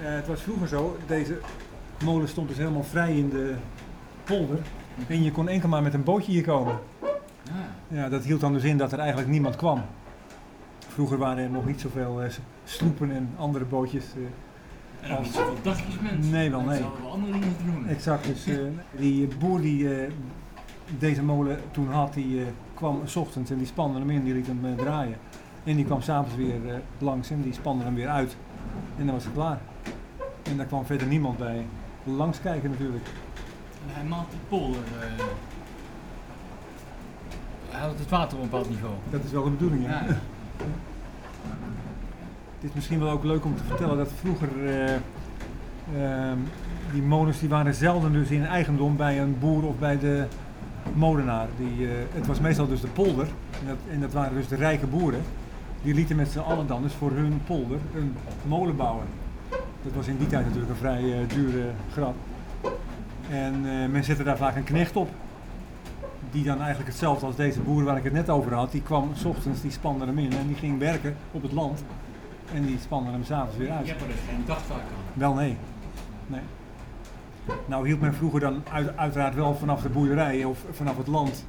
het was vroeger zo, deze molen stond dus helemaal vrij in de polder. En je kon enkel maar met een bootje hier komen. Ja. Ja, dat hield dan dus in dat er eigenlijk niemand kwam. Vroeger waren er nog niet zoveel eh, s- sloepen en andere bootjes. eh, En niet zoveel dagjes mensen. Nee, wel, nee. hadden wel andere dingen doen. exact, dus eh, die boer die eh, deze molen toen had, die eh, kwam s ochtends en die spande hem in, die liet hem eh, draaien. En die kwam s'avonds weer eh, langs en die spande hem weer uit. En dan was het klaar. En daar kwam verder niemand bij langs kijken natuurlijk. En hij maalt die polder. eh hij het water op een bepaald niveau. Dat is wel de bedoeling, ja. Ja. Het is misschien wel ook leuk om te vertellen dat vroeger eh, ehm, die molens die waren zelden dus in eigendom bij een boer of bij de molenaar. Die, eh, het was meestal dus de polder en dat, en dat waren dus de rijke boeren. Die lieten met z'n allen dan dus voor hun polder een molen bouwen. Dat was in die tijd natuurlijk een vrij eh, dure grap. En eh, men zette daar vaak een knecht op. Die dan eigenlijk hetzelfde als deze boer waar ik het net over had. Die kwam s ochtends, die spande hem in en die ging werken op het land. En die spande hem s'avonds weer uit. Je hebt er dus geen dagtaak aan. Wel nee. nee. Nou hield men vroeger dan uit- uiteraard wel vanaf de boerderij of vanaf het land,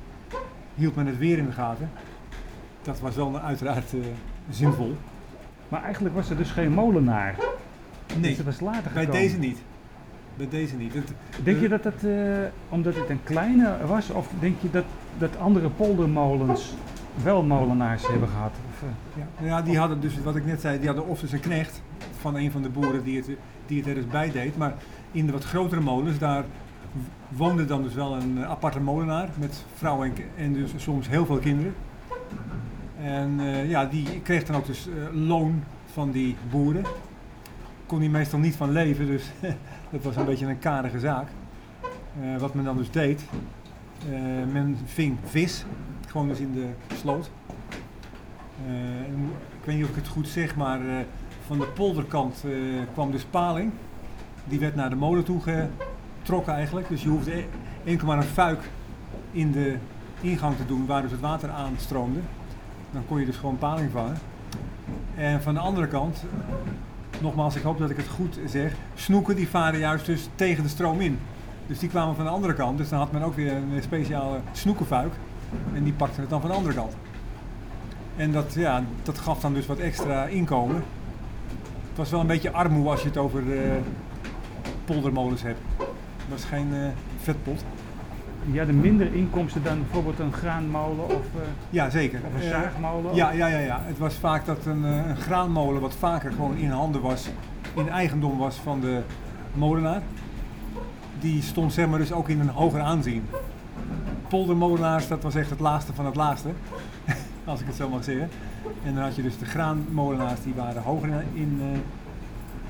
hield men het weer in de gaten. Dat was wel uiteraard eh, zinvol. Maar eigenlijk was er dus geen molenaar. Nee, Dus dat was later bij gekomen. deze niet. Bij deze niet. Het, Denk je dat dat, eh, omdat het een kleine was, of denk je dat, dat andere poldermolens wel molenaars hebben gehad? Of, eh, ja. ja, die hadden dus, wat ik net zei, die hadden of dus een knecht van een van de boeren die het, die het er dus bij deed. Maar in de wat grotere molens, daar woonde dan dus wel een eh, aparte molenaar met vrouw en, en dus soms heel veel kinderen. En eh, ja, die kreeg dan ook dus eh, loon van die boeren. Kon die meestal niet van leven, dus dat was een beetje een karige zaak. Eh, wat men dan dus deed, eh, men ving vis, gewoon dus in de sloot. Eh, ik weet niet of ik het goed zeg, maar van de polderkant kwam dus paling. Die werd naar de molen toe getrokken eigenlijk. Dus je hoefde enkel maar een fuik in de ingang te doen waar dus het water aanstroomde. Dan kon je dus gewoon paling vangen. En van de andere kant, nogmaals, ik hoop dat ik het goed zeg, snoeken die varen juist dus tegen de stroom in. Dus die kwamen van de andere kant, dus dan had men ook weer een speciale snoekenfuik. En die pakte het dan van de andere kant. En dat, ja, dat gaf dan dus wat extra inkomen. Het was wel een beetje armoe als je het over eh, poldermolens hebt. Het was geen eh, vetpot. Die hadden minder inkomsten dan bijvoorbeeld een graanmolen of, eh, Ja, zeker. of een Eh, zaagmolen? Ja, ja, ja, ja. Het was vaak dat een, eh, een graanmolen wat vaker gewoon in handen was, in eigendom was van de molenaar. Die stond zeg maar dus ook in een hoger aanzien. Poldermolenaars, dat was echt het laatste van het laatste, als ik het zo mag zeggen. En dan had je dus de graanmolenaars, die waren hoger in, in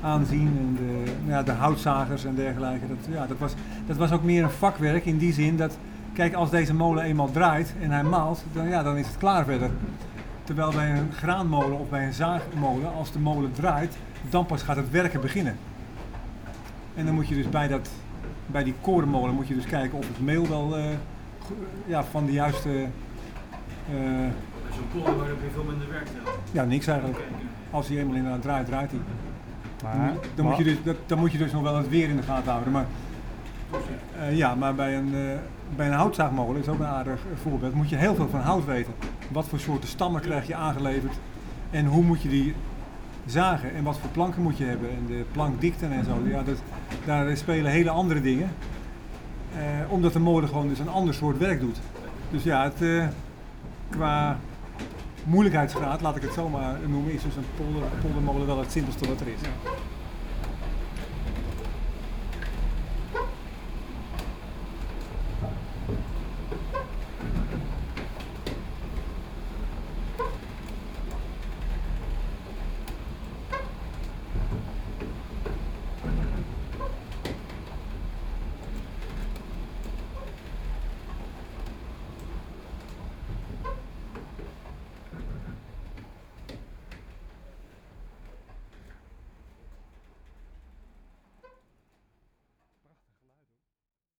aanzien. En de, ja, de houtzagers en dergelijke. Dat, ja, dat, was, dat was ook meer een vakwerk in die zin dat, kijk, als deze molen eenmaal draait en hij maalt, dan, ja, dan is het klaar verder. Terwijl bij een graanmolen of bij een zaagmolen, als de molen draait, dan pas gaat het werken beginnen. En dan moet je dus bij, dat, bij die korenmolen moet je dus kijken of het meel wel eh, ja, van de juiste... Bij zo'n polder heb je veel minder werk doen. ja, niks eigenlijk. Als hij eenmaal inderdaad draait, draait hij. Maar, Dan, moet je dus, dat, dan moet je dus nog wel het weer in de gaten houden. Maar, eh, ja, maar bij een, eh, bij een houtzaagmolen is ook een aardig eh, voorbeeld. Moet je heel veel van hout weten. Wat voor soorten stammen krijg je aangeleverd en hoe moet je die zagen en wat voor planken moet je hebben en de plankdikte en zo. Ja, dat, daar spelen hele andere dingen. Omdat de molen gewoon dus een ander soort werk doet. Dus ja, het, qua moeilijkheidsgraad, laat ik het zomaar noemen, is dus een polder, poldermolen wel het simpelste wat er is. Ja.